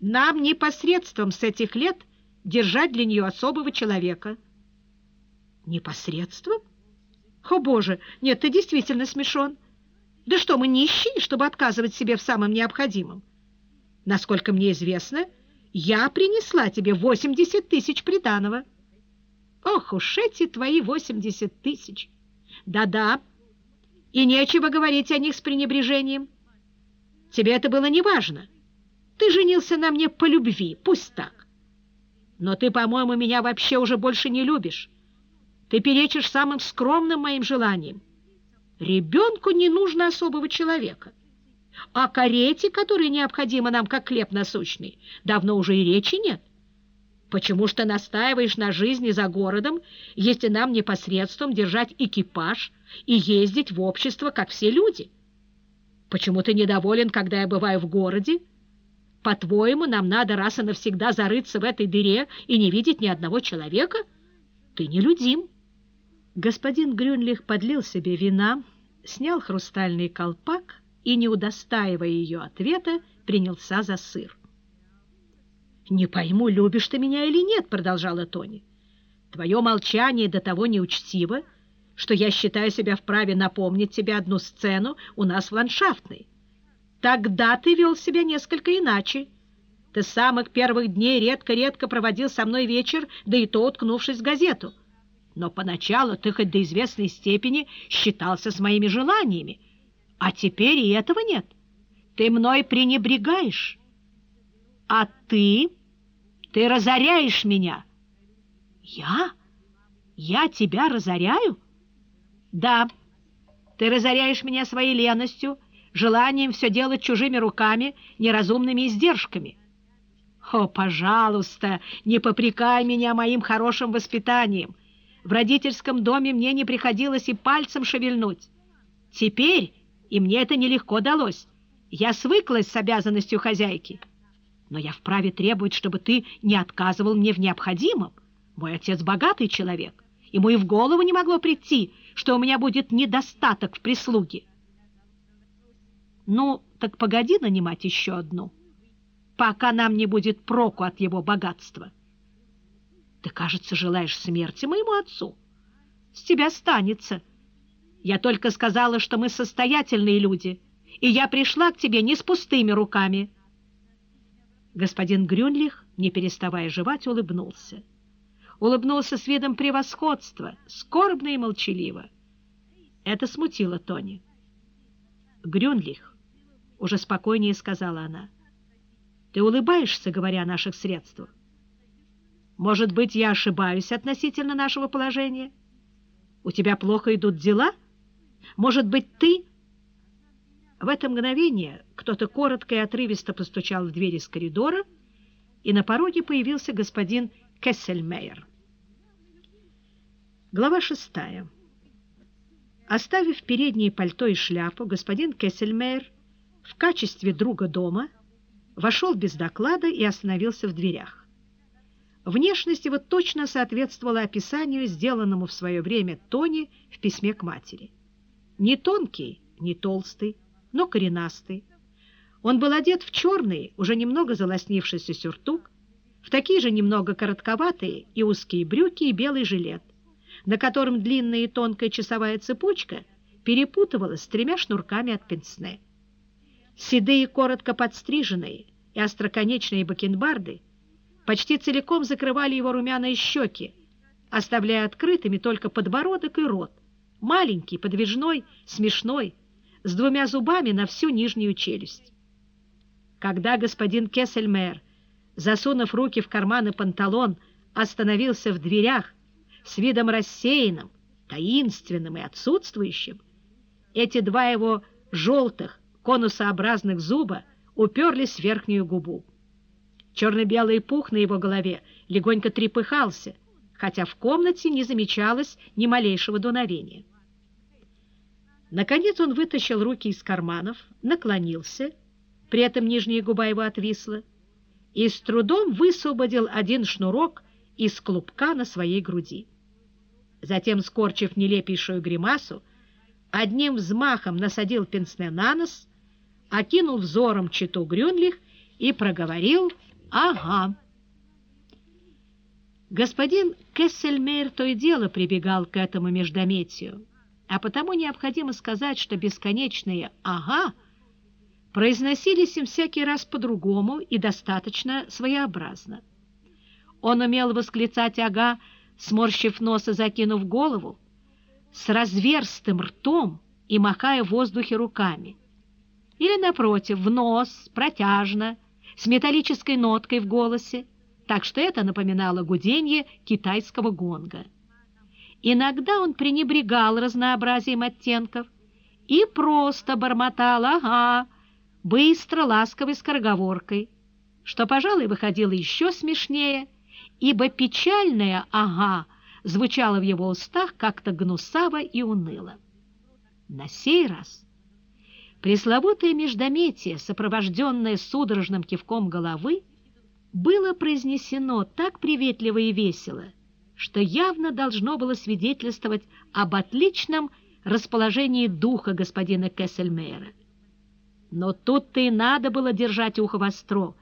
Нам непосредством с этих лет держать для нее особого человека. Непосредством? О, Боже, нет, ты действительно смешон. Да что, мы нищие, чтобы отказывать себе в самом необходимом? Насколько мне известно, я принесла тебе 80 тысяч приданого. Ох уж эти твои 80 тысяч! Да-да, и нечего говорить о них с пренебрежением. Тебе это было неважно. Ты женился на мне по любви, пусть так. Но ты, по-моему, меня вообще уже больше не любишь. Ты перечишь самым скромным моим желаниям. Ребенку не нужно особого человека. О карете, которая необходима нам как хлеб насущный, давно уже и речи нет. Почему ж ты настаиваешь на жизни за городом, если нам непосредством держать экипаж и ездить в общество, как все люди? Почему ты недоволен, когда я бываю в городе? По-твоему, нам надо раз и навсегда зарыться в этой дыре и не видеть ни одного человека? Ты нелюдим. Господин Грюнлих подлил себе вина, снял хрустальный колпак и, не удостаивая ее ответа, принялся за сыр. «Не пойму, любишь ты меня или нет», — продолжала Тони. «Твое молчание до того неучтиво, что я считаю себя вправе напомнить тебе одну сцену у нас в ландшафтной. Тогда ты вел себя несколько иначе. Ты с самых первых дней редко-редко проводил со мной вечер, да и то уткнувшись в газету. Но поначалу ты хоть до известной степени считался с моими желаниями, а теперь и этого нет. Ты мной пренебрегаешь. А ты... ты разоряешь меня. Я? Я тебя разоряю? Да, ты разоряешь меня своей леностью, желанием все делать чужими руками, неразумными издержками. О, пожалуйста, не попрекай меня моим хорошим воспитанием. В родительском доме мне не приходилось и пальцем шевельнуть. Теперь, и мне это нелегко далось, я свыклась с обязанностью хозяйки. Но я вправе требовать, чтобы ты не отказывал мне в необходимом. Мой отец богатый человек, ему и в голову не могло прийти, что у меня будет недостаток в прислуге. Ну, так погоди нанимать еще одну, пока нам не будет проку от его богатства. Ты, кажется, желаешь смерти моему отцу. С тебя станется. Я только сказала, что мы состоятельные люди, и я пришла к тебе не с пустыми руками. Господин Грюнлих, не переставая жевать, улыбнулся. Улыбнулся с видом превосходства, скорбно и молчаливо. Это смутило Тони. Грюнлих, уже спокойнее сказала она, ты улыбаешься, говоря о наших средствах. Может быть, я ошибаюсь относительно нашего положения? У тебя плохо идут дела? Может быть, ты...» В это мгновение кто-то коротко и отрывисто постучал в двери из коридора, и на пороге появился господин Кессельмейер. Глава шестая. Оставив переднее пальто и шляпу, господин Кессельмейер в качестве друга дома вошел без доклада и остановился в дверях. Внешность его точно соответствовала описанию, сделанному в свое время Тони в письме к матери. Не тонкий, не толстый, но коренастый. Он был одет в черный, уже немного залоснившийся сюртук, в такие же немного коротковатые и узкие брюки и белый жилет, на котором длинная и тонкая часовая цепочка перепутывалась с тремя шнурками от пенсне. Седые, коротко подстриженные и остроконечные бакенбарды – почти целиком закрывали его румяные щеки, оставляя открытыми только подбородок и рот, маленький, подвижной, смешной, с двумя зубами на всю нижнюю челюсть. Когда господин Кессельмейр, засунув руки в карманы панталон, остановился в дверях с видом рассеянным, таинственным и отсутствующим, эти два его желтых, конусообразных зуба уперлись в верхнюю губу. Черно-белый пух на его голове легонько трепыхался, хотя в комнате не замечалось ни малейшего дуновения. Наконец он вытащил руки из карманов, наклонился, при этом нижняя губа его отвисла, и с трудом высвободил один шнурок из клубка на своей груди. Затем, скорчив нелепейшую гримасу, одним взмахом насадил пенсне на нос, окинул взором читу Грюнлих и проговорил — Ага. Господин Кессельмейр то и дело прибегал к этому междометию, а потому необходимо сказать, что бесконечные «ага» произносились им всякий раз по-другому и достаточно своеобразно. Он умел восклицать «ага», сморщив нос и закинув голову, с разверстым ртом и махая в воздухе руками. Или, напротив, в нос, протяжно, с металлической ноткой в голосе, так что это напоминало гудение китайского гонга. Иногда он пренебрегал разнообразием оттенков и просто бормотал «ага», быстро, ласковой скороговоркой, что, пожалуй, выходило еще смешнее, ибо печальное «ага» звучало в его устах как-то гнусаво и уныло. На сей раз пресловутое междометие, сопровожденное судорожным кивком головы, было произнесено так приветливо и весело, что явно должно было свидетельствовать об отличном расположении духа господина Кессельмейера. Но тут-то и надо было держать ухо востро,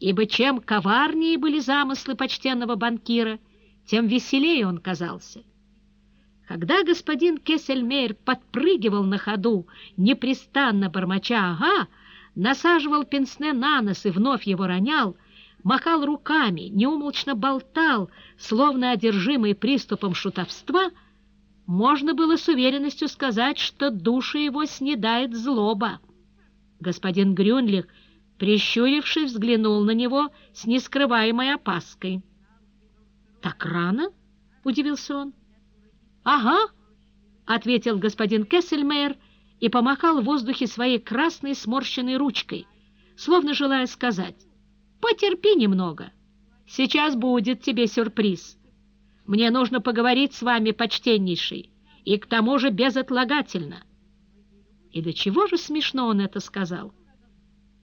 ибо чем коварнее были замыслы почтенного банкира, тем веселее он казался. Когда господин Кессельмейер подпрыгивал на ходу, непрестанно бормоча «ага», насаживал пенсне на нос и вновь его ронял — махал руками, неумолчно болтал, словно одержимый приступом шутовства, можно было с уверенностью сказать, что душу его снедает злоба. Господин Грюнлих, прищурившись, взглянул на него с нескрываемой опаской. «Так рано?» — удивился он. «Ага», — ответил господин Кессельмейер и помахал в воздухе своей красной сморщенной ручкой, словно желая сказать Потерпи немного. Сейчас будет тебе сюрприз. Мне нужно поговорить с вами, почтеннейший, и к тому же безотлагательно. И до чего же смешно он это сказал?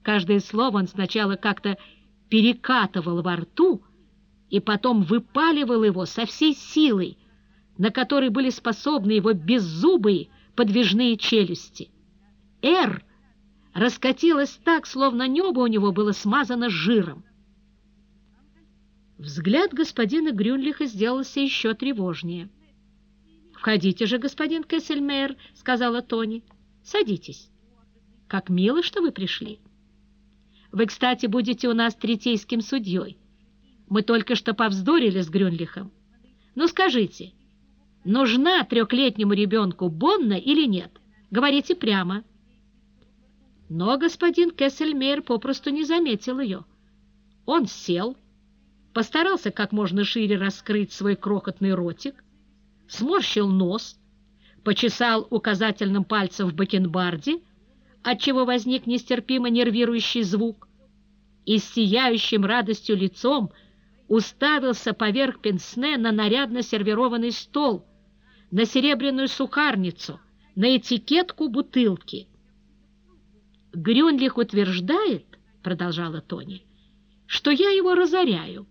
Каждое слово он сначала как-то перекатывал во рту и потом выпаливал его со всей силой, на которой были способны его беззубые подвижные челюсти. «Р» раскатилась так, словно небо у него было смазано жиром. Взгляд господина Грюнлиха сделался еще тревожнее. «Входите же, господин Кессельмейер», — сказала Тони. «Садитесь. Как мило, что вы пришли. Вы, кстати, будете у нас третейским судьей. Мы только что повздорили с Грюнлихом. Ну, скажите, нужна трехлетнему ребенку Бонна или нет? Говорите прямо». Но господин Кессельмейер попросту не заметил ее. Он сел, постарался как можно шире раскрыть свой крохотный ротик, сморщил нос, почесал указательным пальцем в бакенбарде, отчего возник нестерпимо нервирующий звук, и с сияющим радостью лицом уставился поверх пенсне на нарядно сервированный стол, на серебряную сухарницу, на этикетку бутылки — Грюнлих утверждает, продолжала Тони, что я его разоряю.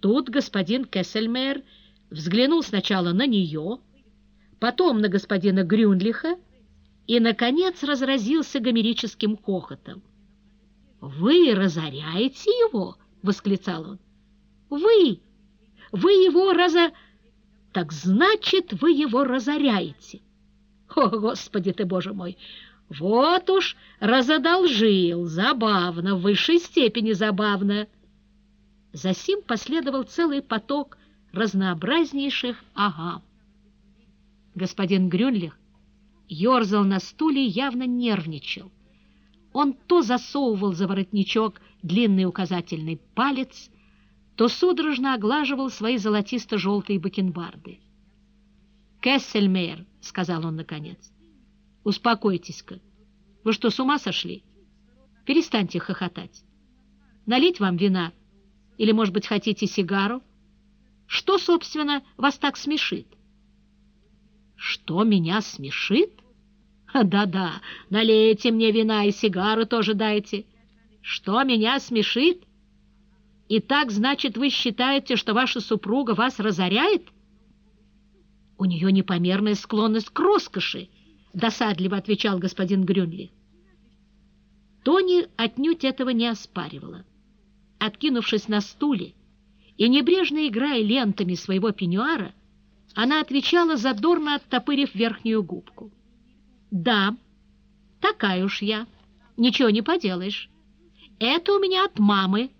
Тут господин Кессельмейер взглянул сначала на нее, потом на господина Грюнлиха и, наконец, разразился гомерическим хохотом. «Вы разоряете его?» — восклицал он. «Вы! Вы его разо... Так значит, вы его разоряете!» «О, Господи ты, Боже мой! Вот уж разодолжил, забавно, в высшей степени забавно. Засим последовал целый поток разнообразнейших «ага». Господин Грюнлих ерзал на стуле явно нервничал. Он то засовывал за воротничок длинный указательный палец, то судорожно оглаживал свои золотисто-желтые бакенбарды. «Кессельмейер», — сказал он наконец, Успокойтесь-ка. Вы что, с ума сошли? Перестаньте хохотать. Налить вам вина? Или, может быть, хотите сигару? Что, собственно, вас так смешит? Что меня смешит? Да-да, налейте мне вина и сигару тоже дайте. Что меня смешит? И так, значит, вы считаете, что ваша супруга вас разоряет? У нее непомерная склонность к роскоши, досадливо отвечал господин Грюнли. Тони отнюдь этого не оспаривала. Откинувшись на стуле и небрежно играя лентами своего пеньюара, она отвечала, задорно оттопырив верхнюю губку. «Да, такая уж я. Ничего не поделаешь. Это у меня от мамы.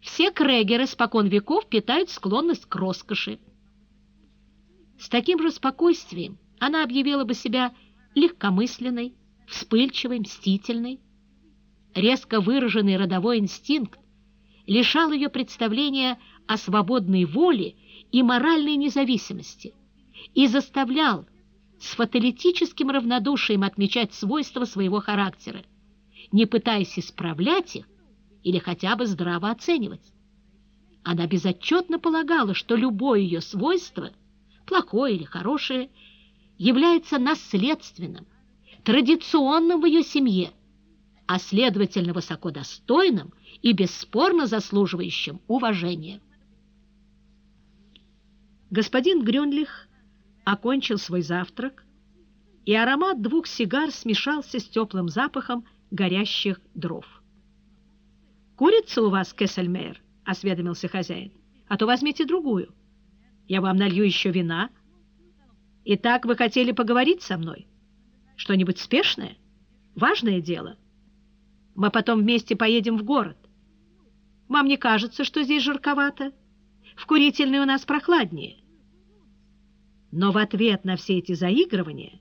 Все крегеры спокон веков питают склонность к роскоши». С таким же спокойствием она объявила бы себя легкомысленной, вспыльчивой, мстительной. Резко выраженный родовой инстинкт лишал ее представления о свободной воле и моральной независимости и заставлял с фаталитическим равнодушием отмечать свойства своего характера, не пытаясь исправлять их или хотя бы здраво оценивать. Она безотчетно полагала, что любое ее свойство, плохое или хорошее, является наследственным, традиционным в ее семье, а следовательно высокодостойным и бесспорно заслуживающим уважения. Господин Грюнлих окончил свой завтрак, и аромат двух сигар смешался с теплым запахом горящих дров. «Курица у вас, Кессельмейр?» — осведомился хозяин. «А то возьмите другую. Я вам налью еще вина. Итак, вы хотели поговорить со мной? Что-нибудь спешное? Важное дело? Мы потом вместе поедем в город. Вам не кажется, что здесь жарковато? В курительной у нас прохладнее». Но в ответ на все эти заигрывания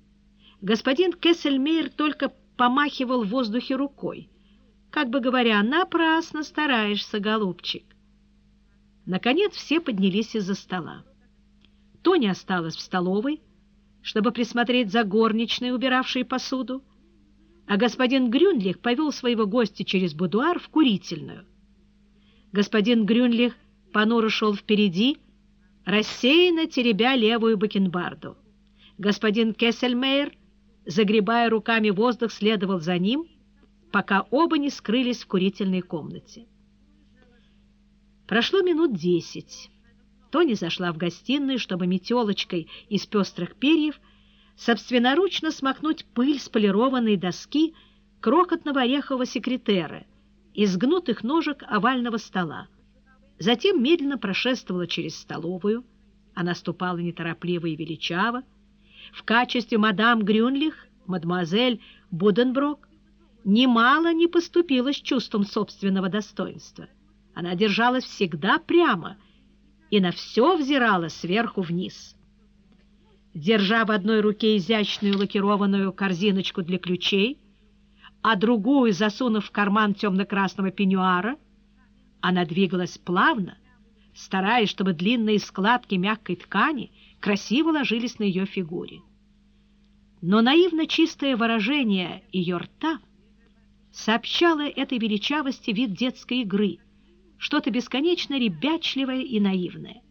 господин Кессельмейр только помахивал в воздухе рукой, как бы говоря, напрасно стараешься, голубчик. Наконец все поднялись из-за стола. Тони осталась в столовой, чтобы присмотреть за горничной, убиравшей посуду, а господин Грюнлих повел своего гостя через будуар в курительную. Господин Грюнлих понуро шел впереди, рассеянно теребя левую бакенбарду. Господин Кессельмейер, загребая руками воздух, следовал за ним, пока оба не скрылись в курительной комнате. Прошло минут десять. Тони зашла в гостиную, чтобы метелочкой из пестрых перьев собственноручно смахнуть пыль с полированной доски крохотного орехового секретера из гнутых ножек овального стола. Затем медленно прошествовала через столовую. Она ступала неторопливо и величаво. В качестве мадам Грюнлих, мадемуазель Буденброк, немало не поступила с чувством собственного достоинства. Она держалась всегда прямо и на все взирала сверху вниз. Держа в одной руке изящную лакированную корзиночку для ключей, а другую засунув в карман темно-красного пеньюара, она двигалась плавно, стараясь, чтобы длинные складки мягкой ткани красиво ложились на ее фигуре. Но наивно чистое выражение ее рта сообщало этой величавости вид детской игры, что-то бесконечно ребячливое и наивное.